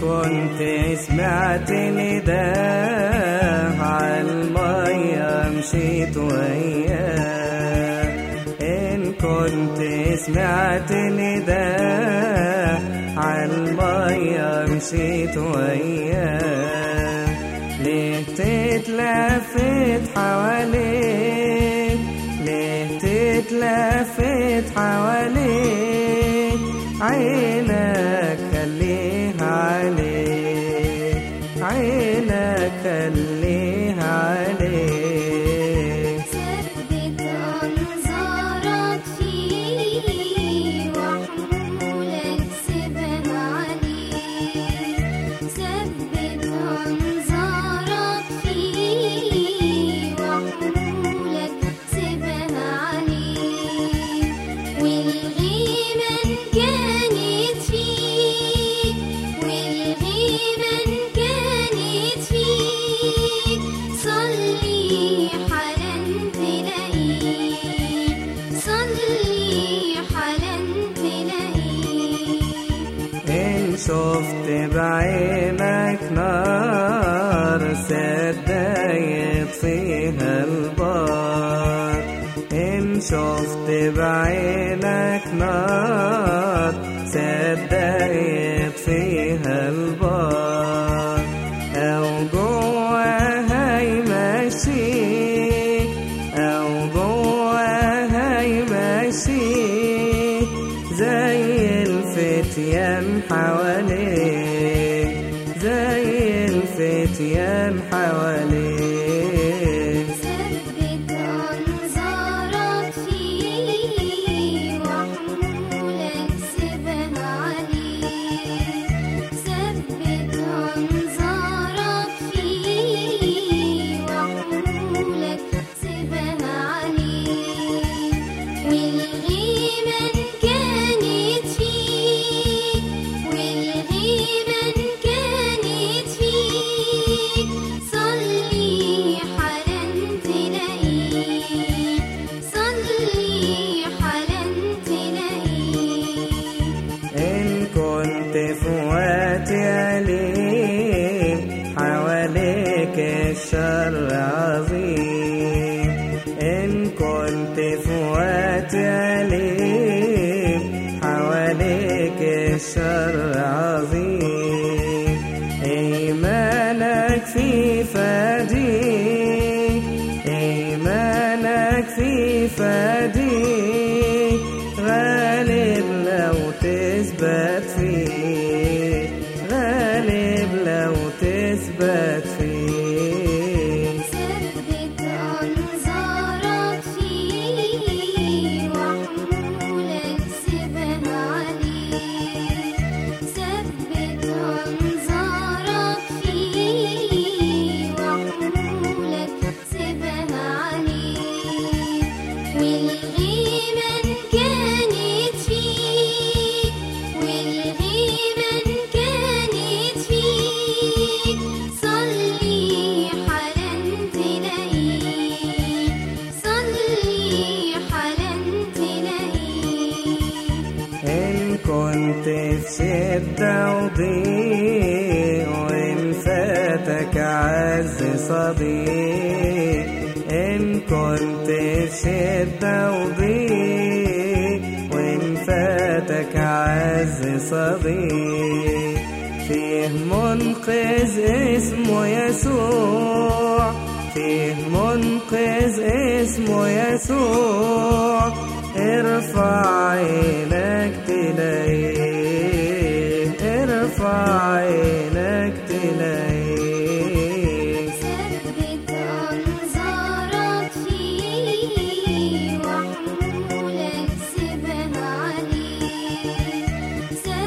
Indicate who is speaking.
Speaker 1: كنت سمعت نداء عالمية مشيت وياه إن كنت سمعت نداء عالمية مشيت وياه ليه تتلفت حواليك ليه تتلفت حواليك. عينك عينك شفت بعينك نار سدايت فيها البار. إن شفت بعينك نار سدايت فيها البار. أو جواها يمشيك الفتيان حواليك. كنت في وقت أليم حواليك الشر عظيم. إن كنت في وقت أليم حواليك الشر عظيم. إيمانك في فديك إيمانك في فديك كنت في شدة وضيق وإن فاتك عز صديق. كنت في شدة وضيق وإن فاتك عز صديق فيه منقذ اسمه يسوع فيه منقذ اسمه يسوع ارفع عينك تلاقيه ارفع
Speaker 2: عينك تلاقيه Say